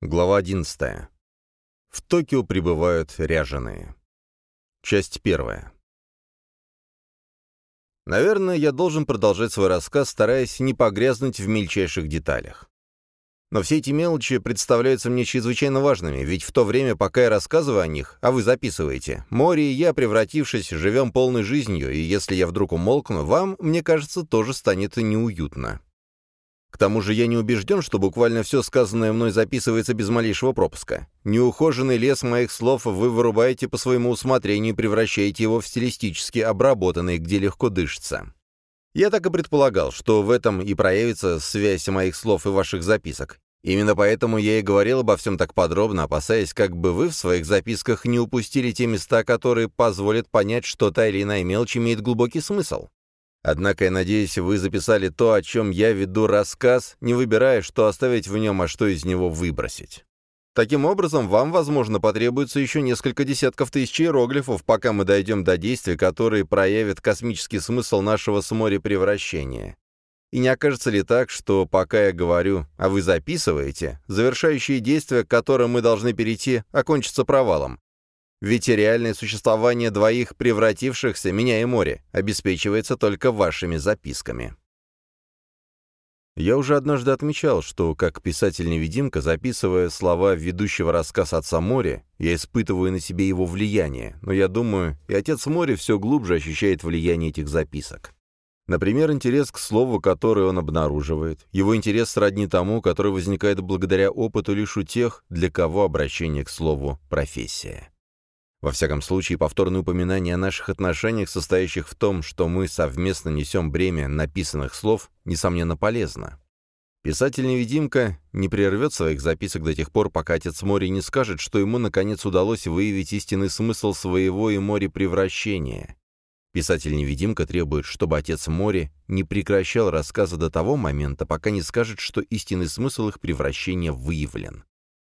Глава 11. В Токио прибывают ряженые. Часть первая. Наверное, я должен продолжать свой рассказ, стараясь не погрязнуть в мельчайших деталях. Но все эти мелочи представляются мне чрезвычайно важными, ведь в то время, пока я рассказываю о них, а вы записываете, море и я, превратившись, живем полной жизнью, и если я вдруг умолкну, вам, мне кажется, тоже станет неуютно. К тому же я не убежден, что буквально все сказанное мной записывается без малейшего пропуска. Неухоженный лес моих слов вы вырубаете по своему усмотрению и превращаете его в стилистически обработанный, где легко дышится. Я так и предполагал, что в этом и проявится связь моих слов и ваших записок. Именно поэтому я и говорил обо всем так подробно, опасаясь, как бы вы в своих записках не упустили те места, которые позволят понять, что та или иная мелочь имеет глубокий смысл. Однако, я надеюсь, вы записали то, о чем я веду рассказ, не выбирая, что оставить в нем, а что из него выбросить. Таким образом, вам, возможно, потребуется еще несколько десятков тысяч иероглифов, пока мы дойдем до действий, которые проявят космический смысл нашего с моря превращения. И не окажется ли так, что пока я говорю, а вы записываете, завершающие действия, к которым мы должны перейти, окончатся провалом? Ведь реальное существование двоих превратившихся, меня и море, обеспечивается только вашими записками. Я уже однажды отмечал, что, как писатель-невидимка, записывая слова ведущего рассказ «Отца моря», я испытываю на себе его влияние, но я думаю, и Отец моря все глубже ощущает влияние этих записок. Например, интерес к слову, которое он обнаруживает, его интерес сродни тому, который возникает благодаря опыту лишь у тех, для кого обращение к слову – профессия. Во всяком случае, повторное упоминание о наших отношениях, состоящих в том, что мы совместно несем бремя написанных слов, несомненно полезно. Писатель-невидимка не прервет своих записок до тех пор, пока отец Мори не скажет, что ему наконец удалось выявить истинный смысл своего и море превращения. Писатель-невидимка требует, чтобы отец Мори не прекращал рассказа до того момента, пока не скажет, что истинный смысл их превращения выявлен.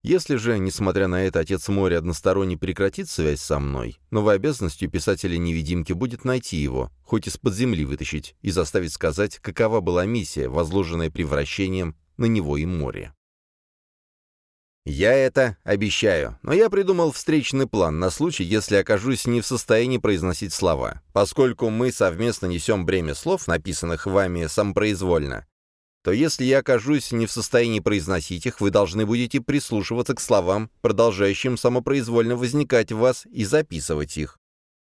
Если же, несмотря на это, отец моря односторонне прекратит связь со мной, новой обязанностью писателя-невидимки будет найти его, хоть из-под земли вытащить, и заставить сказать, какова была миссия, возложенная превращением на него и море. Я это обещаю, но я придумал встречный план на случай, если окажусь не в состоянии произносить слова. Поскольку мы совместно несем бремя слов, написанных вами самопроизвольно, то если я окажусь не в состоянии произносить их, вы должны будете прислушиваться к словам, продолжающим самопроизвольно возникать в вас, и записывать их.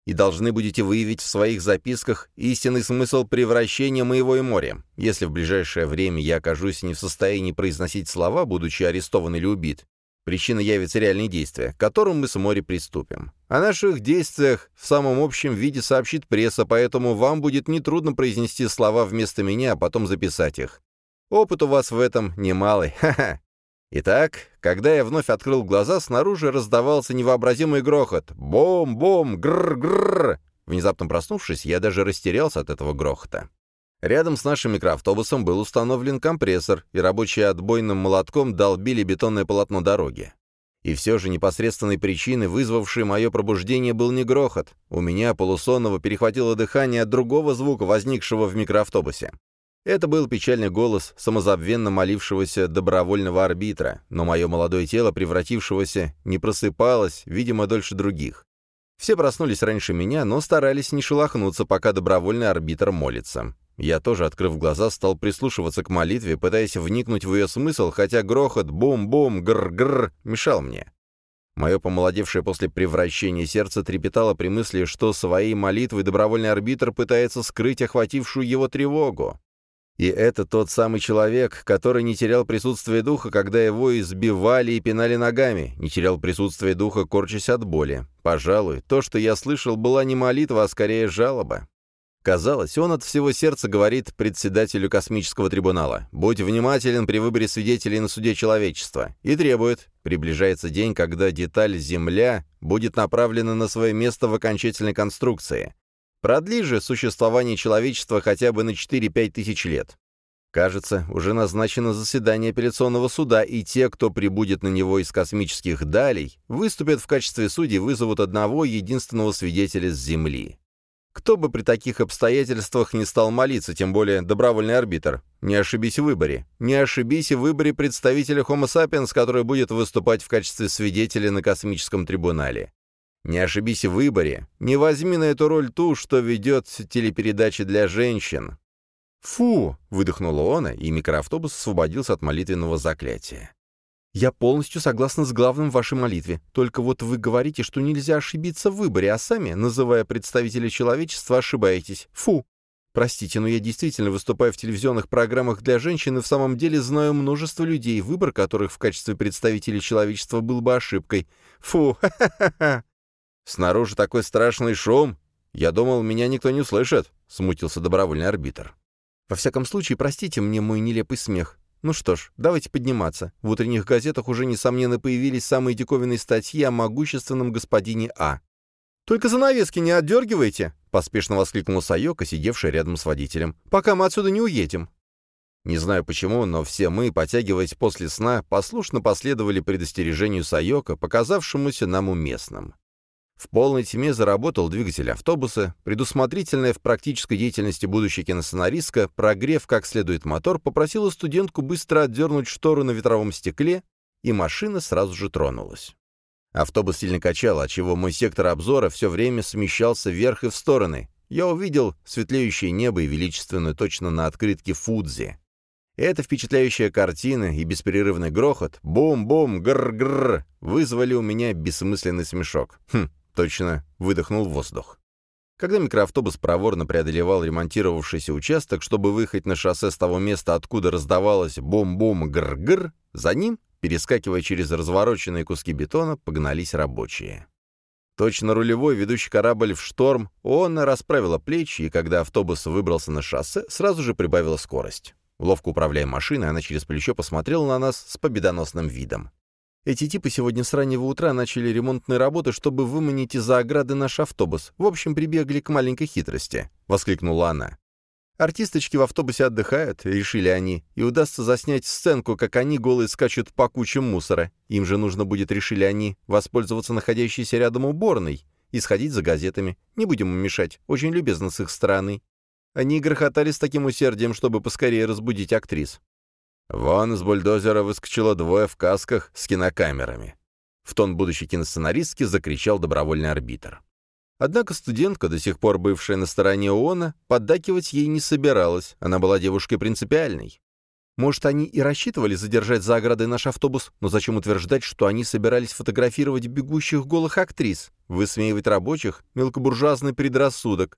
И должны будете выявить в своих записках истинный смысл превращения моего и моря. Если в ближайшее время я окажусь не в состоянии произносить слова, будучи арестован или убит, причина явится реальные действия, к которым мы с моря приступим. О наших действиях в самом общем виде сообщит пресса, поэтому вам будет нетрудно произнести слова вместо меня, а потом записать их. Опыт у вас в этом немалый, ха-ха. Итак, когда я вновь открыл глаза, снаружи раздавался невообразимый грохот. Бом-бом, грр-грр. Внезапно проснувшись, я даже растерялся от этого грохота. Рядом с нашим микроавтобусом был установлен компрессор, и рабочие отбойным молотком долбили бетонное полотно дороги. И все же непосредственной причиной, вызвавшей мое пробуждение, был не грохот. У меня полусонного перехватило дыхание от другого звука, возникшего в микроавтобусе. Это был печальный голос самозабвенно молившегося добровольного арбитра, но мое молодое тело, превратившегося, не просыпалось, видимо, дольше других. Все проснулись раньше меня, но старались не шелохнуться, пока добровольный арбитр молится. Я тоже, открыв глаза, стал прислушиваться к молитве, пытаясь вникнуть в ее смысл, хотя грохот «бум-бум», «гр-гр» мешал мне. Мое помолодевшее после превращения сердце трепетало при мысли, что своей молитвой добровольный арбитр пытается скрыть охватившую его тревогу. И это тот самый человек, который не терял присутствие духа, когда его избивали и пинали ногами, не терял присутствие духа, корчась от боли. Пожалуй, то, что я слышал, была не молитва, а скорее жалоба. Казалось, он от всего сердца говорит председателю космического трибунала «Будь внимателен при выборе свидетелей на суде человечества» и требует «Приближается день, когда деталь «Земля» будет направлена на свое место в окончательной конструкции. Продли же существование человечества хотя бы на 4-5 тысяч лет. Кажется, уже назначено заседание апелляционного суда, и те, кто прибудет на него из космических далей, выступят в качестве судей, вызовут одного единственного свидетеля с Земли. Кто бы при таких обстоятельствах не стал молиться, тем более добровольный арбитр? Не ошибись в выборе. Не ошибись в выборе представителя Homo sapiens, который будет выступать в качестве свидетеля на космическом трибунале. Не ошибись в выборе. Не возьми на эту роль ту, что ведет телепередачи для женщин. «Фу!» — выдохнула она, и микроавтобус освободился от молитвенного заклятия. «Я полностью согласна с главным в вашей молитве. Только вот вы говорите, что нельзя ошибиться в выборе, а сами, называя представителя человечества, ошибаетесь. Фу! Простите, но я действительно выступаю в телевизионных программах для женщин и в самом деле знаю множество людей, выбор которых в качестве представителей человечества был бы ошибкой. Фу! Ха-ха-ха!» «Снаружи такой страшный шум. Я думал, меня никто не услышит», — смутился добровольный арбитр. «Во всяком случае, простите мне мой нелепый смех. Ну что ж, давайте подниматься. В утренних газетах уже, несомненно, появились самые диковинные статьи о могущественном господине А. «Только занавески не отдергивайте!» — поспешно воскликнул Сайока, сидевший рядом с водителем. «Пока мы отсюда не уедем». Не знаю почему, но все мы, потягиваясь после сна, послушно последовали предостережению Сайока, показавшемуся нам уместным. В полной тьме заработал двигатель автобуса, предусмотрительная в практической деятельности будущая киносценаристка, прогрев как следует мотор, попросила студентку быстро отдернуть штору на ветровом стекле, и машина сразу же тронулась. Автобус сильно качал, отчего мой сектор обзора все время смещался вверх и в стороны. Я увидел светлеющее небо и величественную точно на открытке Фудзи. Эта впечатляющая картина и беспрерывный грохот, бум-бум, гр-гр, вызвали у меня бессмысленный смешок. Хм, Точно, выдохнул воздух. Когда микроавтобус проворно преодолевал ремонтировавшийся участок, чтобы выехать на шоссе с того места, откуда раздавалось бум-бум гр-гр, за ним, перескакивая через развороченные куски бетона, погнались рабочие. Точно рулевой, ведущий корабль в шторм, он расправила плечи, и когда автобус выбрался на шоссе, сразу же прибавила скорость. Ловко управляя машиной, она через плечо посмотрела на нас с победоносным видом. Эти типы сегодня с раннего утра начали ремонтные работы, чтобы выманить из-за ограды наш автобус. В общем, прибегли к маленькой хитрости», — воскликнула она. «Артисточки в автобусе отдыхают», — решили они, «и удастся заснять сценку, как они голые скачут по кучам мусора. Им же нужно будет, решили они, воспользоваться находящейся рядом уборной и сходить за газетами. Не будем им мешать, очень любезно с их стороны». Они грохотали с таким усердием, чтобы поскорее разбудить актрис. Вон из бульдозера выскочило двое в касках с кинокамерами. В тон будущей киносценаристки закричал добровольный арбитр. Однако студентка, до сих пор бывшая на стороне ООНа, поддакивать ей не собиралась, она была девушкой принципиальной. Может, они и рассчитывали задержать за оградой наш автобус, но зачем утверждать, что они собирались фотографировать бегущих голых актрис, высмеивать рабочих, мелкобуржуазный предрассудок?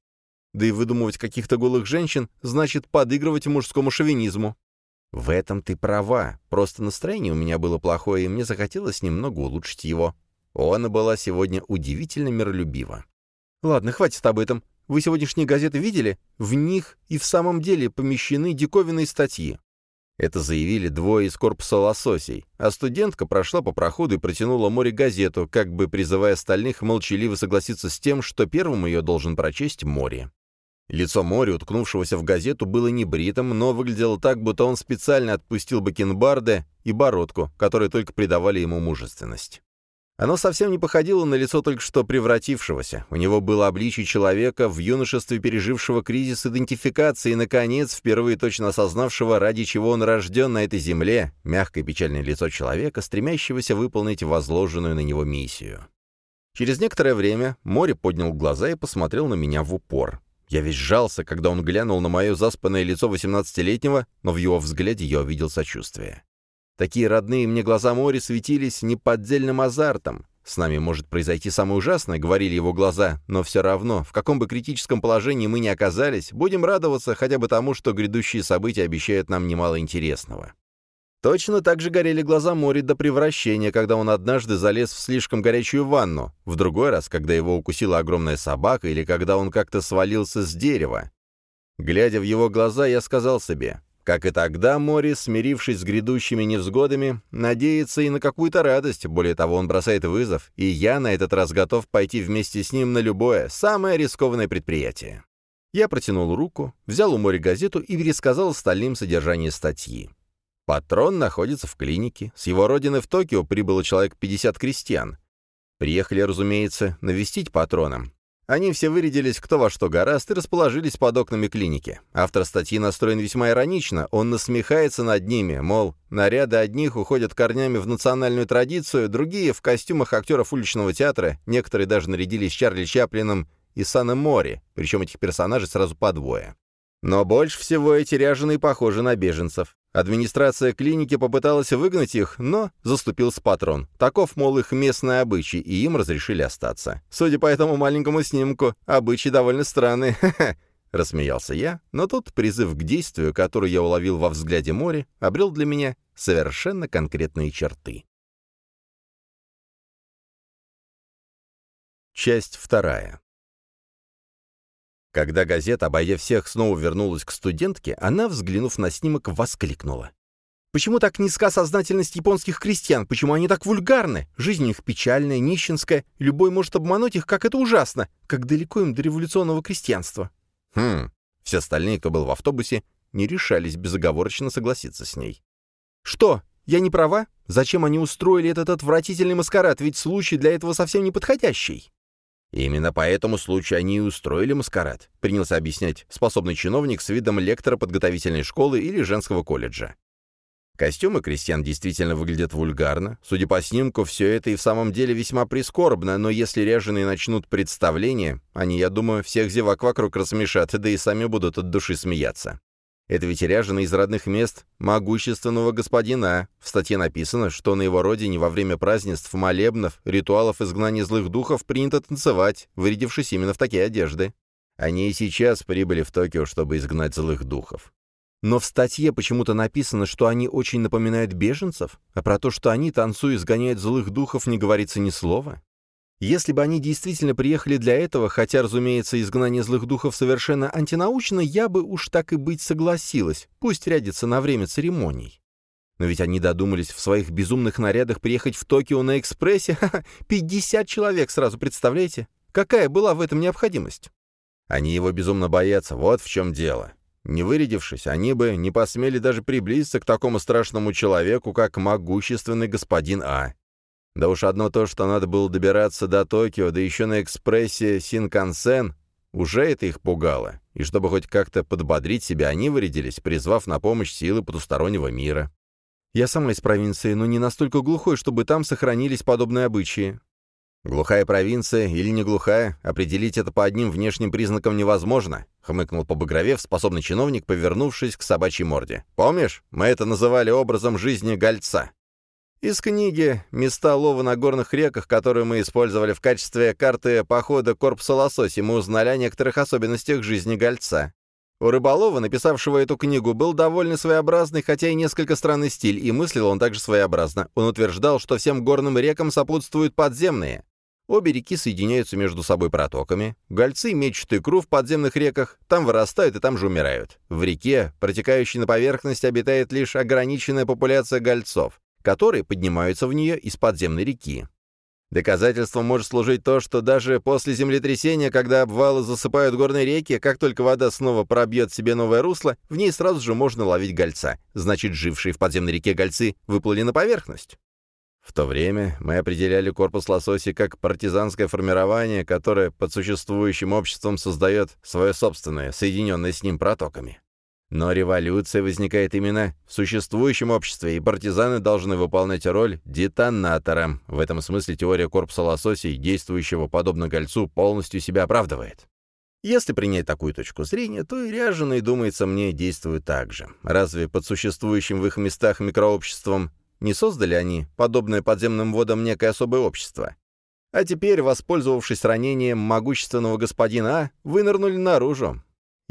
Да и выдумывать каких-то голых женщин значит подыгрывать мужскому шовинизму. «В этом ты права. Просто настроение у меня было плохое, и мне захотелось немного улучшить его. Она была сегодня удивительно миролюбива». «Ладно, хватит об этом. Вы сегодняшние газеты видели? В них и в самом деле помещены диковинные статьи». Это заявили двое из корпуса лососей, а студентка прошла по проходу и протянула море газету, как бы призывая остальных молчаливо согласиться с тем, что первым ее должен прочесть море. Лицо Мори, уткнувшегося в газету, было небритым, но выглядело так, будто он специально отпустил бакенбарды и бородку, которые только придавали ему мужественность. Оно совсем не походило на лицо только что превратившегося. У него было обличие человека, в юношестве пережившего кризис идентификации и, наконец, впервые точно осознавшего, ради чего он рожден на этой земле, мягкое печальное лицо человека, стремящегося выполнить возложенную на него миссию. Через некоторое время Мори поднял глаза и посмотрел на меня в упор. Я весь сжался, когда он глянул на мое заспанное лицо восемнадцатилетнего, но в его взгляде я увидел сочувствие. Такие родные мне глаза моря светились неподдельным азартом. С нами может произойти самое ужасное, говорили его глаза, но все равно, в каком бы критическом положении мы ни оказались, будем радоваться хотя бы тому, что грядущие события обещают нам немало интересного. Точно так же горели глаза Мори до превращения, когда он однажды залез в слишком горячую ванну, в другой раз, когда его укусила огромная собака или когда он как-то свалился с дерева. Глядя в его глаза, я сказал себе, как и тогда Мори, смирившись с грядущими невзгодами, надеется и на какую-то радость, более того, он бросает вызов, и я на этот раз готов пойти вместе с ним на любое, самое рискованное предприятие. Я протянул руку, взял у Мори газету и пересказал остальным содержание статьи. Патрон находится в клинике. С его родины в Токио прибыло человек 50 крестьян. Приехали, разумеется, навестить патрона. Они все вырядились кто во что гораст и расположились под окнами клиники. Автор статьи настроен весьма иронично. Он насмехается над ними, мол, наряды одних уходят корнями в национальную традицию, другие — в костюмах актеров уличного театра, некоторые даже нарядились Чарли Чаплином и Саном Мори, причем этих персонажей сразу по двое. Но больше всего эти ряженые похожи на беженцев. Администрация клиники попыталась выгнать их, но заступился патрон. Таков, мол, их местный обычай, и им разрешили остаться. Судя по этому маленькому снимку, обычаи довольно странные. Рассмеялся я, но тут призыв к действию, который я уловил во взгляде море, обрел для меня совершенно конкретные черты. Часть вторая. Когда газета, обойдя всех, снова вернулась к студентке, она, взглянув на снимок, воскликнула. «Почему так низка сознательность японских крестьян? Почему они так вульгарны? Жизнь у них печальная, нищенская. Любой может обмануть их, как это ужасно. Как далеко им до революционного крестьянства». Хм, все остальные, кто был в автобусе, не решались безоговорочно согласиться с ней. «Что, я не права? Зачем они устроили этот отвратительный маскарад? Ведь случай для этого совсем не подходящий». Именно по этому случаю они и устроили маскарад, принялся объяснять способный чиновник с видом лектора подготовительной школы или женского колледжа. Костюмы крестьян действительно выглядят вульгарно. Судя по снимку, все это и в самом деле весьма прискорбно, но если ряженые начнут представление, они, я думаю, всех зевак вокруг рассмешат, да и сами будут от души смеяться. Это ведь ряженый из родных мест могущественного господина. В статье написано, что на его родине во время празднеств, молебнов, ритуалов изгнания злых духов принято танцевать, вырядившись именно в такие одежды. Они и сейчас прибыли в Токио, чтобы изгнать злых духов. Но в статье почему-то написано, что они очень напоминают беженцев, а про то, что они, танцуя, изгоняют злых духов, не говорится ни слова. Если бы они действительно приехали для этого, хотя, разумеется, изгнание злых духов совершенно антинаучно, я бы уж так и быть согласилась, пусть рядится на время церемоний. Но ведь они додумались в своих безумных нарядах приехать в Токио на экспрессе. Ха -ха, 50 человек сразу, представляете? Какая была в этом необходимость? Они его безумно боятся, вот в чем дело. Не вырядившись, они бы не посмели даже приблизиться к такому страшному человеку, как могущественный господин А. Да уж одно то, что надо было добираться до Токио, да еще на экспрессе Синкансен, уже это их пугало. И чтобы хоть как-то подбодрить себя, они вырядились, призвав на помощь силы потустороннего мира. Я сама из провинции, но не настолько глухой, чтобы там сохранились подобные обычаи. «Глухая провинция или не глухая, определить это по одним внешним признакам невозможно», — хмыкнул побагровев способный чиновник, повернувшись к собачьей морде. «Помнишь, мы это называли образом жизни гольца?» Из книги «Места лова на горных реках», которую мы использовали в качестве карты похода корпуса лососи, мы узнали о некоторых особенностях жизни гольца. У рыболова, написавшего эту книгу, был довольно своеобразный, хотя и несколько странный стиль, и мыслил он также своеобразно. Он утверждал, что всем горным рекам сопутствуют подземные. Обе реки соединяются между собой протоками. Гольцы мечут икру в подземных реках, там вырастают и там же умирают. В реке, протекающей на поверхность, обитает лишь ограниченная популяция гольцов которые поднимаются в нее из подземной реки. Доказательством может служить то, что даже после землетрясения, когда обвалы засыпают горные реки, как только вода снова пробьет себе новое русло, в ней сразу же можно ловить гольца. Значит, жившие в подземной реке гольцы выплыли на поверхность. В то время мы определяли корпус лососи как партизанское формирование, которое под существующим обществом создает свое собственное, соединенное с ним протоками. Но революция возникает именно в существующем обществе, и партизаны должны выполнять роль детонатора. В этом смысле теория корпуса лососей, действующего подобно кольцу, полностью себя оправдывает. Если принять такую точку зрения, то и ряженые, думается мне, действуют так же. Разве под существующим в их местах микрообществом не создали они, подобное подземным водам, некое особое общество? А теперь, воспользовавшись ранением могущественного господина А, вынырнули наружу.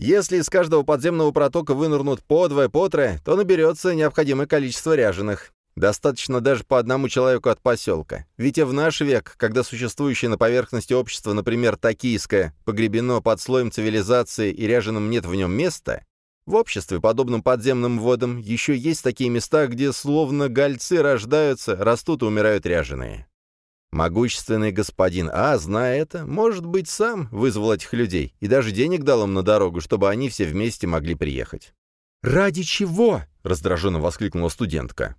Если из каждого подземного протока вынырнут по двое, по трое, то наберется необходимое количество ряженых. Достаточно даже по одному человеку от поселка. Ведь и в наш век, когда существующее на поверхности общество, например, токийское, погребено под слоем цивилизации и ряженым нет в нем места, в обществе, подобном подземным водам, еще есть такие места, где словно гольцы рождаются, растут и умирают ряженые. Могущественный господин А, зная это, может быть, сам вызвал этих людей и даже денег дал им на дорогу, чтобы они все вместе могли приехать. «Ради чего?» — раздраженно воскликнула студентка.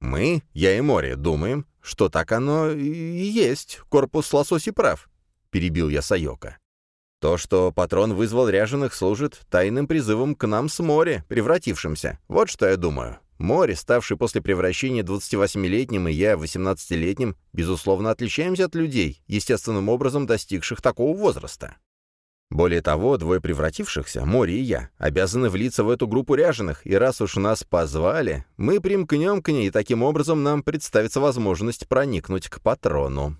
«Мы, я и море, думаем, что так оно и есть, корпус лососи прав», — перебил я Сайока. То, что патрон вызвал ряженых, служит тайным призывом к нам с моря, превратившимся. Вот что я думаю. Море, ставший после превращения 28-летним, и я 18-летним, безусловно, отличаемся от людей, естественным образом достигших такого возраста. Более того, двое превратившихся, Мори и я, обязаны влиться в эту группу ряженых, и раз уж нас позвали, мы примкнем к ней, и таким образом нам представится возможность проникнуть к патрону.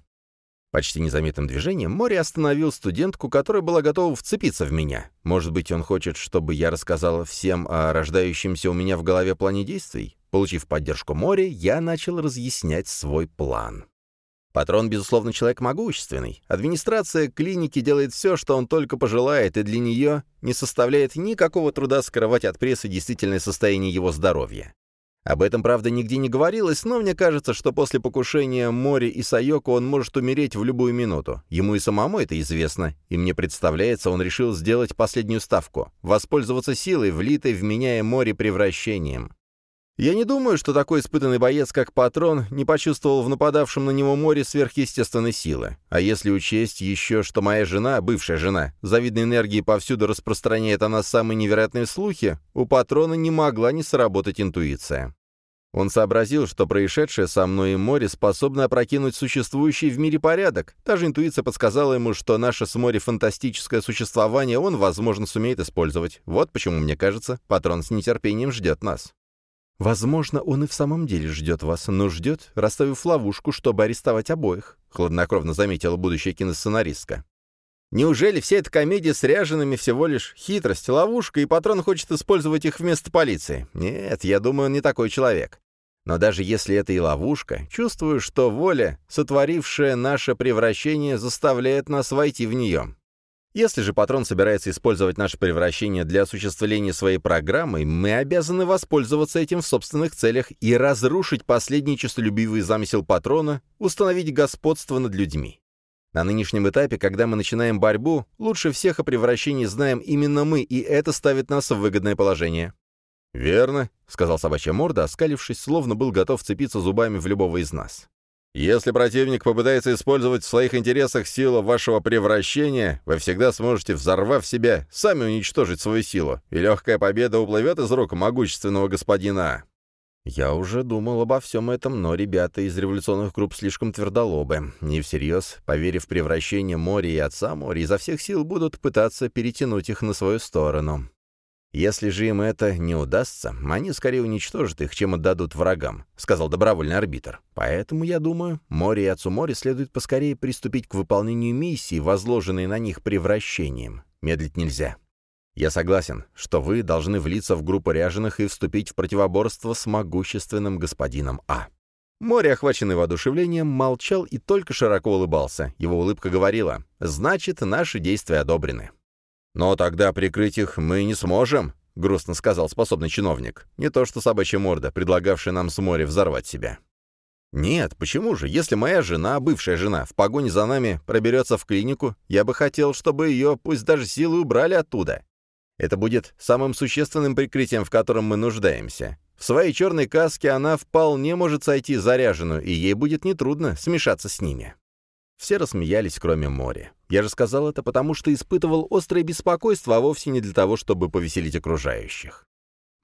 Почти незаметным движением Мори остановил студентку, которая была готова вцепиться в меня. Может быть, он хочет, чтобы я рассказала всем о рождающемся у меня в голове плане действий? Получив поддержку Мори, я начал разъяснять свой план. Патрон, безусловно, человек могущественный. Администрация клиники делает все, что он только пожелает, и для нее не составляет никакого труда скрывать от прессы действительное состояние его здоровья. Об этом, правда, нигде не говорилось, но мне кажется, что после покушения Мори и Сайоко он может умереть в любую минуту. Ему и самому это известно, и мне представляется, он решил сделать последнюю ставку, воспользоваться силой, влитой в меня и Мори превращением. Я не думаю, что такой испытанный боец, как Патрон, не почувствовал в нападавшем на него море сверхъестественной силы. А если учесть еще, что моя жена, бывшая жена, завидной энергией повсюду распространяет о нас самые невероятные слухи, у Патрона не могла не сработать интуиция. Он сообразил, что происшедшее со мной и море способно опрокинуть существующий в мире порядок. Та же интуиция подсказала ему, что наше с море фантастическое существование он, возможно, сумеет использовать. Вот почему, мне кажется, патрон с нетерпением ждет нас. «Возможно, он и в самом деле ждет вас, но ждет, расставив ловушку, чтобы арестовать обоих», — хладнокровно заметила будущая киносценаристка. «Неужели вся эта комедия с ряжеными всего лишь хитрость, ловушка, и патрон хочет использовать их вместо полиции? Нет, я думаю, он не такой человек. Но даже если это и ловушка, чувствую, что воля, сотворившая наше превращение, заставляет нас войти в нее. Если же патрон собирается использовать наше превращение для осуществления своей программы, мы обязаны воспользоваться этим в собственных целях и разрушить последний честолюбивый замысел патрона, установить господство над людьми. На нынешнем этапе, когда мы начинаем борьбу, лучше всех о превращении знаем именно мы, и это ставит нас в выгодное положение. «Верно», — сказал собачья морда, оскалившись, словно был готов цепиться зубами в любого из нас. Если противник попытается использовать в своих интересах силу вашего превращения, вы всегда сможете, взорвав себя, сами уничтожить свою силу, и легкая победа уплывет из рук могущественного господина Я уже думал обо всем этом, но ребята из революционных групп слишком твердолобы. Не всерьез, поверив в превращение моря и отца моря, изо всех сил будут пытаться перетянуть их на свою сторону. «Если же им это не удастся, они скорее уничтожат их, чем отдадут врагам», — сказал добровольный арбитр. «Поэтому, я думаю, море и отцу море следует поскорее приступить к выполнению миссии, возложенной на них превращением. Медлить нельзя. Я согласен, что вы должны влиться в группу ряженых и вступить в противоборство с могущественным господином А». Море, охваченный воодушевлением, молчал и только широко улыбался. Его улыбка говорила «Значит, наши действия одобрены». «Но тогда прикрыть их мы не сможем», — грустно сказал способный чиновник. «Не то что собачья морда, предлагавшая нам с моря взорвать себя». «Нет, почему же? Если моя жена, бывшая жена, в погоне за нами проберется в клинику, я бы хотел, чтобы ее, пусть даже силой, убрали оттуда. Это будет самым существенным прикрытием, в котором мы нуждаемся. В своей черной каске она вполне может сойти заряженную, и ей будет нетрудно смешаться с ними». Все рассмеялись, кроме моря. Я же сказал это потому, что испытывал острое беспокойство, а вовсе не для того, чтобы повеселить окружающих.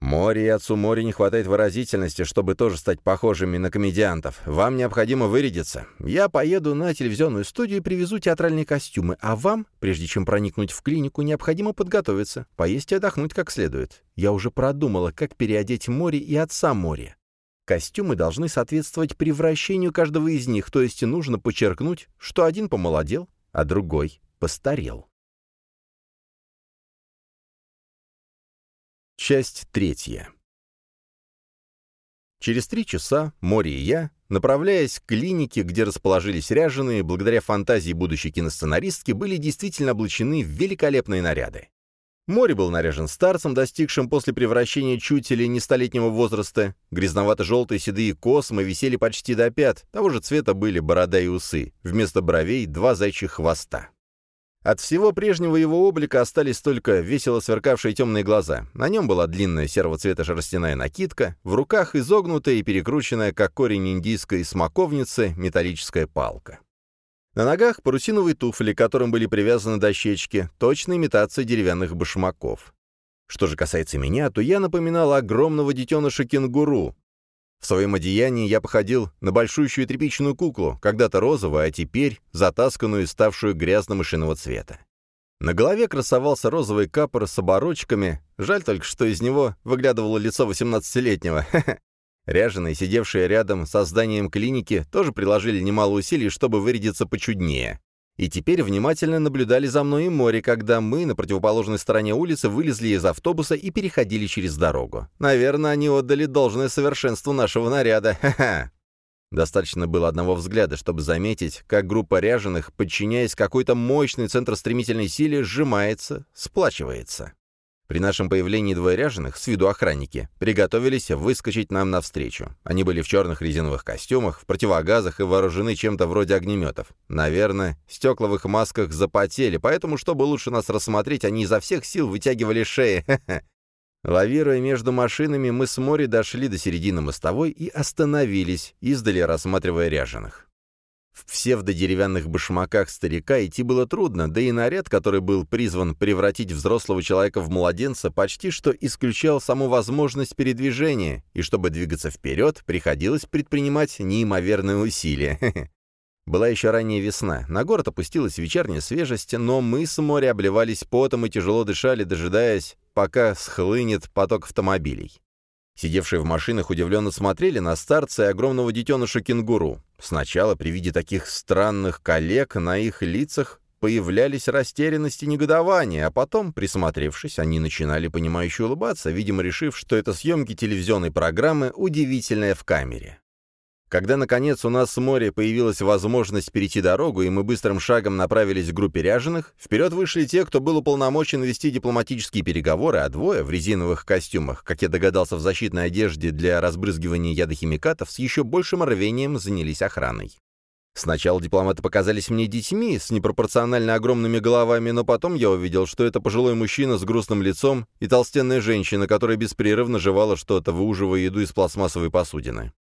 Море и отцу моря не хватает выразительности, чтобы тоже стать похожими на комедиантов. Вам необходимо вырядиться. Я поеду на телевизионную студию и привезу театральные костюмы, а вам, прежде чем проникнуть в клинику, необходимо подготовиться, поесть и отдохнуть как следует. Я уже продумала, как переодеть море и отца моря. Костюмы должны соответствовать превращению каждого из них, то есть нужно подчеркнуть, что один помолодел, а другой постарел. Часть третья. Через три часа Мори и я, направляясь к клинике, где расположились ряженые, благодаря фантазии будущей киносценаристки, были действительно облачены в великолепные наряды. Море был наряжен старцем, достигшим после превращения чуть или не столетнего возраста. Грязновато-желтые седые космы висели почти до пят, того же цвета были борода и усы, вместо бровей два зайчих хвоста. От всего прежнего его облика остались только весело сверкавшие темные глаза. На нем была длинная серого цвета шерстяная накидка, в руках изогнутая и перекрученная, как корень индийской смоковницы, металлическая палка. На ногах парусиновые туфли, к которым были привязаны дощечки, точная имитация деревянных башмаков. Что же касается меня, то я напоминал огромного детеныша кенгуру. В своем одеянии я походил на большущую тряпичную куклу, когда-то розовую, а теперь затасканную и ставшую грязно-мышиного цвета. На голове красовался розовый капор с оборочками, жаль только, что из него выглядывало лицо 18-летнего. Ряженые, сидевшие рядом со зданием клиники, тоже приложили немало усилий, чтобы вырядиться почуднее. И теперь внимательно наблюдали за мной и море, когда мы на противоположной стороне улицы вылезли из автобуса и переходили через дорогу. Наверное, они отдали должное совершенству нашего наряда. Ха-ха. Достаточно было одного взгляда, чтобы заметить, как группа ряженых, подчиняясь какой-то мощной центростремительной силе, сжимается, сплачивается. При нашем появлении двое ряженых, с виду охранники, приготовились выскочить нам навстречу. Они были в черных резиновых костюмах, в противогазах и вооружены чем-то вроде огнеметов. Наверное, стекловых масках запотели, поэтому, чтобы лучше нас рассмотреть, они изо всех сил вытягивали шеи. Лавируя между машинами, мы с моря дошли до середины мостовой и остановились, издали рассматривая ряженых. В псевдодеревянных башмаках старика идти было трудно, да и наряд, который был призван превратить взрослого человека в младенца, почти что исключал саму возможность передвижения, и чтобы двигаться вперед, приходилось предпринимать неимоверные усилия. Была еще ранняя весна, на город опустилась вечерняя свежесть, но мы с моря обливались потом и тяжело дышали, дожидаясь, пока схлынет поток автомобилей. Сидевшие в машинах удивленно смотрели на старца и огромного детеныша кенгуру. Сначала при виде таких странных коллег на их лицах появлялись растерянность и негодование, а потом, присмотревшись, они начинали понимающе улыбаться, видимо, решив, что это съемки телевизионной программы «Удивительное в камере». Когда, наконец, у нас с моря появилась возможность перейти дорогу, и мы быстрым шагом направились к группе ряженых, вперед вышли те, кто был уполномочен вести дипломатические переговоры, а двое в резиновых костюмах, как я догадался, в защитной одежде для разбрызгивания ядохимикатов, с еще большим рвением занялись охраной. Сначала дипломаты показались мне детьми с непропорционально огромными головами, но потом я увидел, что это пожилой мужчина с грустным лицом и толстенная женщина, которая беспрерывно жевала что-то, выуживая еду из пластмассовой посудины.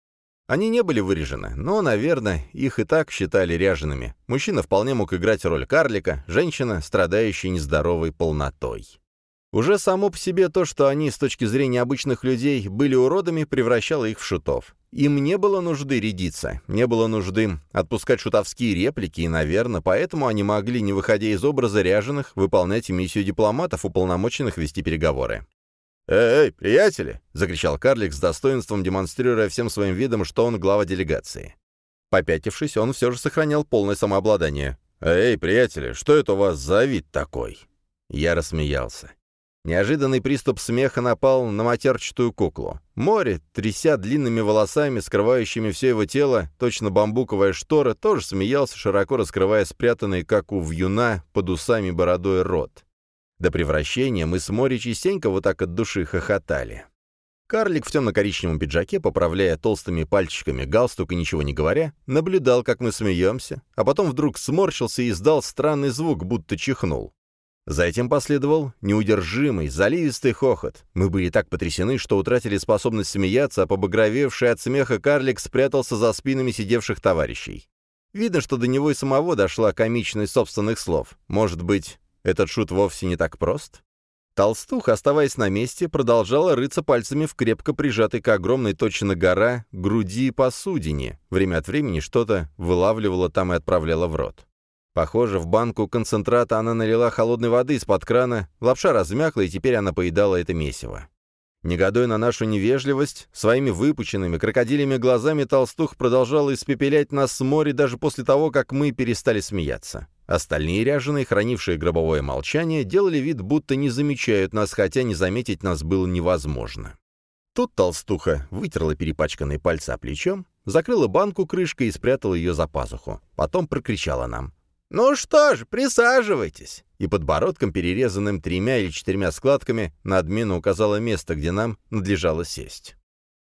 Они не были вырежены, но, наверное, их и так считали ряжеными. Мужчина вполне мог играть роль карлика, женщина, страдающая нездоровой полнотой. Уже само по себе то, что они, с точки зрения обычных людей, были уродами, превращало их в шутов. Им не было нужды рядиться, не было нужды отпускать шутовские реплики, и, наверное, поэтому они могли, не выходя из образа ряженых, выполнять миссию дипломатов, уполномоченных вести переговоры. «Эй, приятели!» — закричал карлик с достоинством, демонстрируя всем своим видом, что он глава делегации. Попятившись, он все же сохранял полное самообладание. «Эй, приятели, что это у вас за вид такой?» Я рассмеялся. Неожиданный приступ смеха напал на матерчатую куклу. Море, тряся длинными волосами, скрывающими все его тело, точно бамбуковая штора, тоже смеялся, широко раскрывая спрятанный, как у вьюна, под усами бородой рот. До превращения мы с Мори частенько вот так от души хохотали. Карлик в темно-коричневом пиджаке, поправляя толстыми пальчиками галстук и ничего не говоря, наблюдал, как мы смеемся, а потом вдруг сморщился и издал странный звук, будто чихнул. Затем последовал неудержимый, заливистый хохот. Мы были так потрясены, что утратили способность смеяться, а побагровевший от смеха карлик спрятался за спинами сидевших товарищей. Видно, что до него и самого дошла комичность собственных слов. Может быть, этот шут вовсе не так прост? Толстуха, оставаясь на месте, продолжала рыться пальцами в крепко прижатой к огромной точно гора груди посудине. Время от времени что-то вылавливала там и отправляла в рот. Похоже, в банку концентрата она налила холодной воды из-под крана, лапша размякла, и теперь она поедала это месиво. Негодуя на нашу невежливость, своими выпученными крокодилями глазами толстух продолжала испепелять нас с моря даже после того, как мы перестали смеяться. Остальные ряженые, хранившие гробовое молчание, делали вид, будто не замечают нас, хотя не заметить нас было невозможно. Тут толстуха вытерла перепачканные пальцы о плечом, закрыла банку крышкой и спрятала ее за пазуху. Потом прокричала нам. «Ну что ж, присаживайтесь!» И подбородком, перерезанным тремя или четырьмя складками, надменно указала место, где нам надлежало сесть.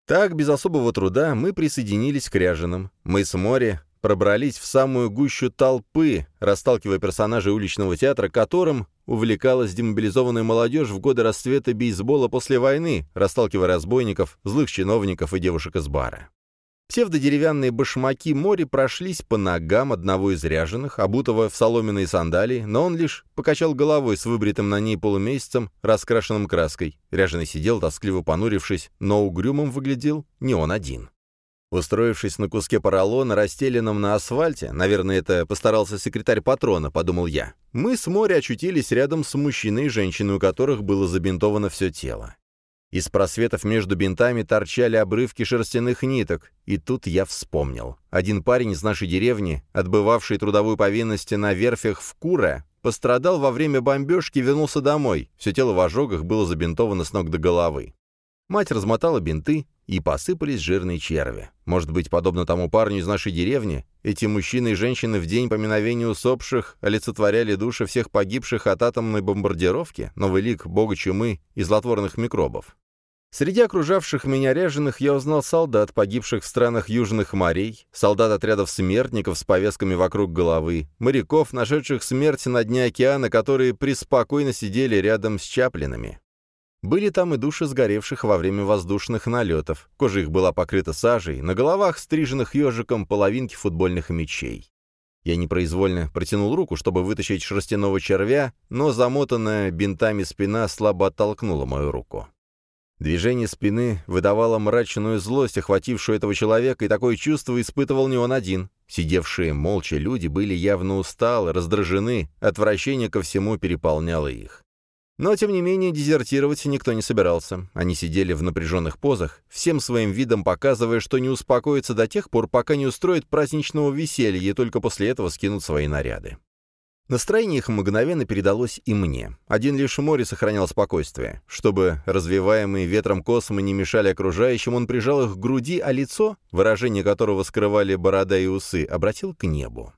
Так, без особого труда, мы присоединились к ряженым. Мы с моря пробрались в самую гущу толпы, расталкивая персонажей уличного театра, которым увлекалась демобилизованная молодежь в годы расцвета бейсбола после войны, расталкивая разбойников, злых чиновников и девушек из бара. Псевдодеревянные башмаки море прошлись по ногам одного из ряженых, обутого в соломенные сандалии, но он лишь покачал головой с выбритым на ней полумесяцем, раскрашенным краской. Ряженый сидел, тоскливо понурившись, но угрюмым выглядел не он один. Устроившись на куске поролона, расстеленном на асфальте, наверное, это постарался секретарь патрона, подумал я, мы с моря очутились рядом с мужчиной и женщиной, у которых было забинтовано все тело. Из просветов между бинтами торчали обрывки шерстяных ниток, и тут я вспомнил. Один парень из нашей деревни, отбывавший трудовую повинность на верфях в Куре, пострадал во время бомбежки и вернулся домой. Все тело в ожогах было забинтовано с ног до головы. Мать размотала бинты, и посыпались жирные черви. Может быть, подобно тому парню из нашей деревни, эти мужчины и женщины в день поминовения усопших олицетворяли души всех погибших от атомной бомбардировки, новый лик бога чумы и злотворных микробов. Среди окружавших меня ряженых я узнал солдат, погибших в странах южных морей, солдат отрядов смертников с повязками вокруг головы, моряков, нашедших смерть на дне океана, которые преспокойно сидели рядом с Чаплинами. Были там и души сгоревших во время воздушных налетов, кожа их была покрыта сажей, на головах, стриженных ежиком, половинки футбольных мячей. Я непроизвольно протянул руку, чтобы вытащить шерстяного червя, но замотанная бинтами спина слабо оттолкнула мою руку. Движение спины выдавало мрачную злость, охватившую этого человека, и такое чувство испытывал не он один. Сидевшие молча люди были явно усталы, раздражены, отвращение ко всему переполняло их. Но, тем не менее, дезертировать никто не собирался. Они сидели в напряженных позах, всем своим видом показывая, что не успокоятся до тех пор, пока не устроят праздничного веселья, и только после этого скинут свои наряды. Настроение их мгновенно передалось и мне. Один лишь море сохранял спокойствие. Чтобы развиваемые ветром космы не мешали окружающим, он прижал их к груди, а лицо, выражение которого скрывали борода и усы, обратил к небу.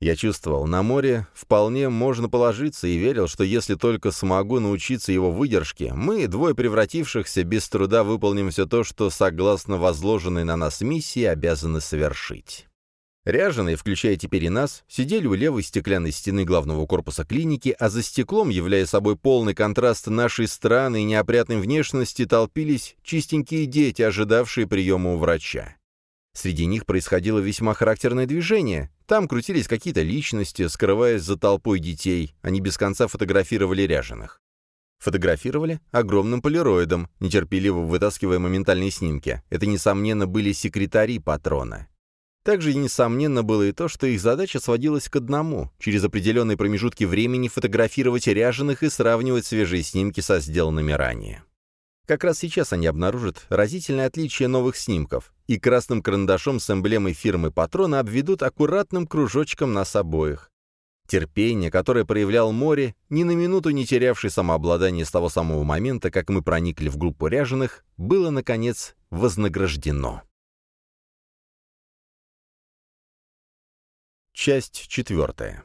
Я чувствовал, на море вполне можно положиться и верил, что если только смогу научиться его выдержке, мы, двое превратившихся, без труда выполним все то, что, согласно возложенной на нас миссии, обязаны совершить. Ряженые, включая теперь и нас, сидели у левой стеклянной стены главного корпуса клиники, а за стеклом, являя собой полный контраст нашей страны и неопрятной внешности, толпились чистенькие дети, ожидавшие приема у врача. Среди них происходило весьма характерное движение. Там крутились какие-то личности, скрываясь за толпой детей. Они без конца фотографировали ряженых. Фотографировали огромным полироидом, нетерпеливо вытаскивая моментальные снимки. Это, несомненно, были секретари патрона. Также несомненно было и то, что их задача сводилась к одному — через определенные промежутки времени фотографировать ряженых и сравнивать свежие снимки со сделанными ранее. Как раз сейчас они обнаружат разительное отличие новых снимков, и красным карандашом с эмблемой фирмы Патрона обведут аккуратным кружочком нас обоих. Терпение, которое проявлял море, ни на минуту не терявший самообладание с того самого момента, как мы проникли в группу ряженых, было, наконец, вознаграждено. Часть четвертая.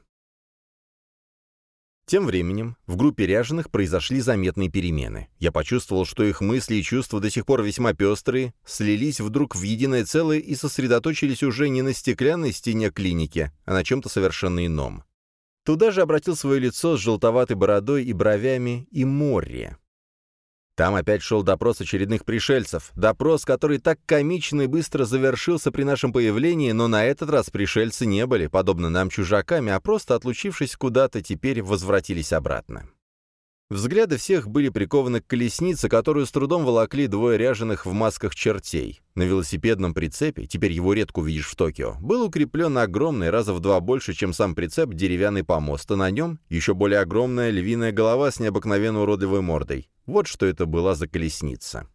Тем временем в группе ряженых произошли заметные перемены. Я почувствовал, что их мысли и чувства до сих пор весьма пестрые, слились вдруг в единое целое и сосредоточились уже не на стеклянной стене клиники, а на чем-то совершенно ином. Туда же обратил свое лицо с желтоватой бородой и бровями и море. Там опять шел допрос очередных пришельцев. Допрос, который так комично и быстро завершился при нашем появлении, но на этот раз пришельцы не были, подобно нам, чужаками, а просто, отлучившись куда-то, теперь возвратились обратно. Взгляды всех были прикованы к колеснице, которую с трудом волокли двое ряженых в масках чертей. На велосипедном прицепе, теперь его редко увидишь в Токио, был укреплен огромный, раза в два больше, чем сам прицеп, деревянный помост, а на нем еще более огромная львиная голова с необыкновенно уродливой мордой. Вот что это была за колесница.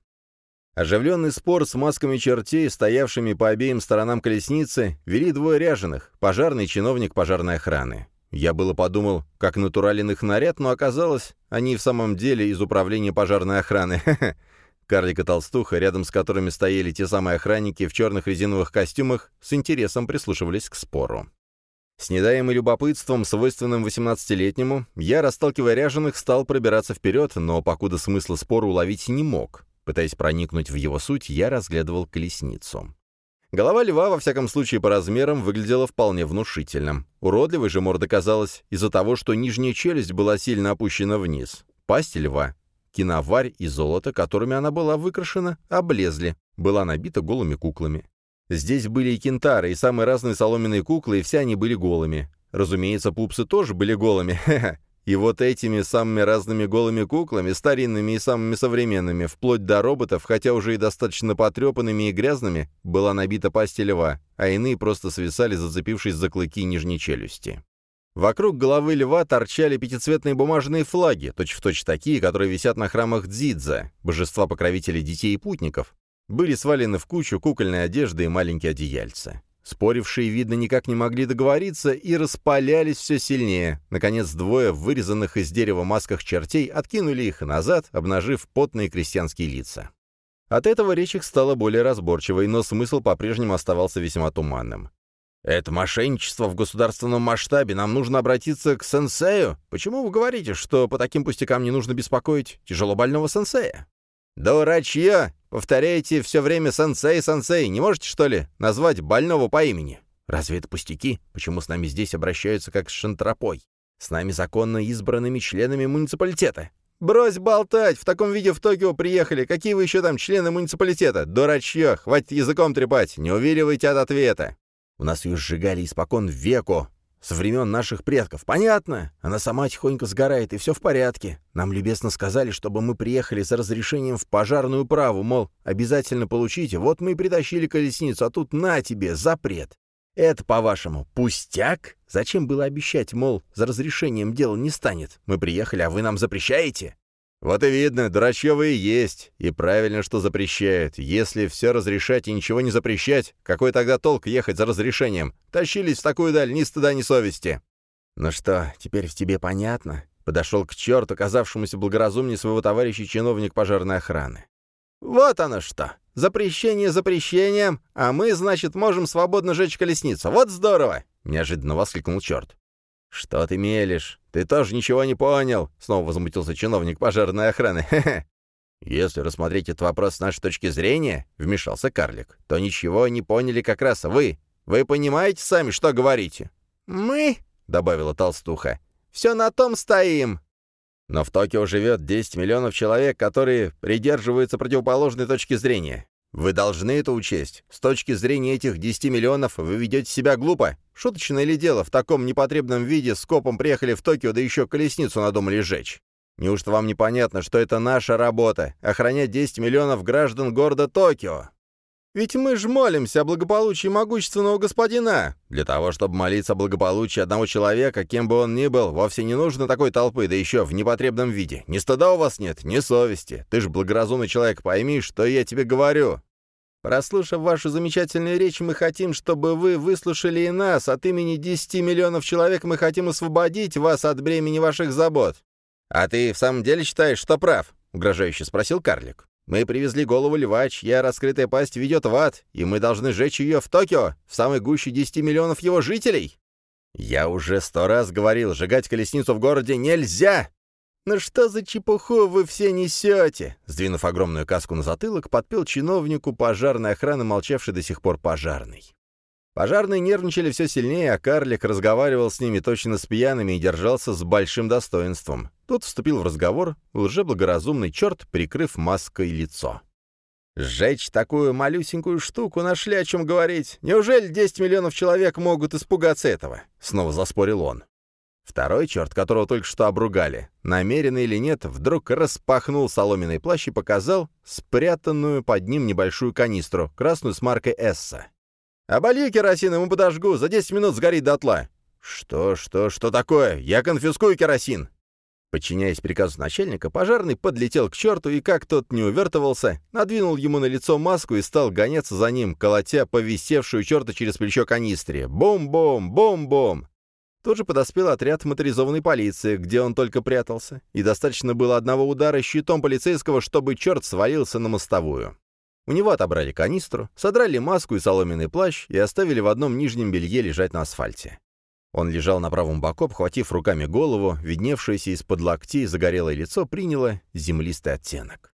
Оживленный спор с масками чертей, стоявшими по обеим сторонам колесницы, вели двое ряженых, пожарный чиновник пожарной охраны. Я было подумал, как натурален их наряд, но оказалось, они в самом деле из управления пожарной охраны. Карлик и толстуха, рядом с которыми стояли те самые охранники в черных резиновых костюмах, с интересом прислушивались к спору. С недаемым любопытством, свойственным 18-летнему, я, расталкивая ряженых, стал пробираться вперед, но покуда смысла спора уловить не мог. Пытаясь проникнуть в его суть, я разглядывал колесницу. Голова льва, во всяком случае по размерам, выглядела вполне внушительным. Уродливой же морда казалась из-за того, что нижняя челюсть была сильно опущена вниз. Пасть льва, киноварь и золото, которыми она была выкрашена, облезли, была набита голыми куклами. Здесь были и кентары, и самые разные соломенные куклы, и все они были голыми. Разумеется, пупсы тоже были голыми, И вот этими самыми разными голыми куклами, старинными и самыми современными, вплоть до роботов, хотя уже и достаточно потрепанными и грязными, была набита пасть льва, а иные просто свисали, зацепившись за клыки нижней челюсти. Вокруг головы льва торчали пятицветные бумажные флаги, точь-в-точь точь такие, которые висят на храмах Дзидза, божества-покровителей детей и путников. Были свалены в кучу кукольной одежды и маленькие одеяльца. Спорившие, видно, никак не могли договориться и распалялись все сильнее. Наконец, двое вырезанных из дерева масках чертей откинули их назад, обнажив потные крестьянские лица. От этого речь их стала более разборчивой, но смысл по-прежнему оставался весьма туманным. «Это мошенничество в государственном масштабе. Нам нужно обратиться к сенсею. Почему вы говорите, что по таким пустякам не нужно беспокоить тяжело больного сенсея?» «Дурачье! Повторяете все время сенсей, сенсей. Не можете, что ли, назвать больного по имени?» «Разве это пустяки? Почему с нами здесь обращаются как с шантропой? С нами законно избранными членами муниципалитета. «Брось болтать! В таком виде в Токио приехали. Какие вы еще там члены муниципалитета? Дурачье! Хватит языком трепать! Не увиливайте от ответа!» У нас ее сжигали испокон веку, со времен наших предков. Понятно? Она сама тихонько сгорает, и все в порядке. Нам любезно сказали, чтобы мы приехали за разрешением в пожарную праву, мол, обязательно получите. Вот мы и притащили колесницу, а тут на тебе, запрет. Это, по-вашему, пустяк? Зачем было обещать, мол, за разрешением дело не станет? Мы приехали, а вы нам запрещаете? Вот и видно, дурачье и есть. И правильно, что запрещают. Если все разрешать и ничего не запрещать, какой тогда толк ехать за разрешением? Тащились в такую даль ни стыда, ни совести. Ну что, теперь в тебе понятно? Подошел к черту, оказавшемуся благоразумнее своего товарища чиновник пожарной охраны. Вот оно что. Запрещение запрещением, а мы, значит, можем свободно жечь колесницу. Вот здорово! Неожиданно воскликнул черт. «Что ты мелешь? Ты тоже ничего не понял!» — снова возмутился чиновник пожарной охраны. «Хе-хе!» «Если рассмотреть этот вопрос с нашей точки зрения», — вмешался карлик, «то ничего не поняли как раз вы. Вы понимаете сами, что говорите?» «Мы», — добавила толстуха, — «все на том стоим». Но в Токио живет 10 миллионов человек, которые придерживаются противоположной точки зрения. Вы должны это учесть. С точки зрения этих 10 миллионов вы ведете себя глупо. Шуточное ли дело, в таком непотребном виде с копом приехали в Токио, да еще колесницу надумали сжечь? Неужто вам непонятно, что это наша работа — охранять 10 миллионов граждан города Токио? Ведь мы ж молимся о благополучии могущественного господина. Для того, чтобы молиться о благополучии одного человека, кем бы он ни был, вовсе не нужно такой толпы, да еще в непотребном виде. Ни стыда у вас нет, ни совести. Ты ж благоразумный человек, пойми, что я тебе говорю. Прослушав вашу замечательную речь, мы хотим, чтобы вы выслушали и нас. От имени 10 миллионов человек мы хотим освободить вас от бремени ваших забот. А ты в самом деле считаешь, что прав? Угрожающе спросил карлик. Мы привезли голову льва, чья раскрытая пасть ведет в ад, и мы должны сжечь ее в Токио, в самой гуще 10 миллионов его жителей. Я уже сто раз говорил, сжигать колесницу в городе нельзя. «Ну что за чепуху вы все несете?» Сдвинув огромную каску на затылок, подпел чиновнику пожарной охраны, молчавший до сих пор пожарный. Пожарные нервничали все сильнее, а карлик разговаривал с ними точно с пьяными и держался с большим достоинством. Тут вступил в разговор лжеблагоразумный черт, прикрыв маской лицо. «Сжечь такую малюсенькую штуку нашли о чем говорить. Неужели 10 миллионов человек могут испугаться этого?» — снова заспорил он. Второй черт, которого только что обругали, намеренно или нет, вдруг распахнул соломенный плащ и показал спрятанную под ним небольшую канистру, красную с маркой «Эсса». «Оболью керосин, ему подожгу, за 10 минут сгорит дотла». «Что, что, что такое? Я конфискую керосин!» Подчиняясь приказу начальника, пожарный подлетел к черту и, как тот не увертывался, надвинул ему на лицо маску и стал гоняться за ним, колотя повисевшую черта через плечо канистре. Бом-бом, бом-бом! Тут же подоспел отряд моторизованной полиции, где он только прятался, и достаточно было одного удара щитом полицейского, чтобы черт свалился на мостовую. У него отобрали канистру, содрали маску и соломенный плащ и оставили в одном нижнем белье лежать на асфальте. Он лежал на правом боку, обхватив руками голову, видневшееся из-под локтей загорелое лицо приняло землистый оттенок.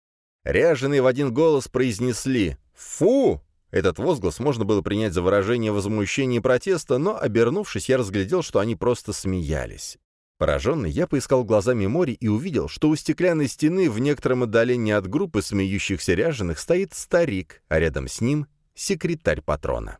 Ряженые в один голос произнесли «Фу!». Этот возглас можно было принять за выражение возмущения и протеста, но, обернувшись, я разглядел, что они просто смеялись. Пораженный, я поискал глазами море и увидел, что у стеклянной стены в некотором отдалении от группы смеющихся ряженых стоит старик, а рядом с ним секретарь патрона.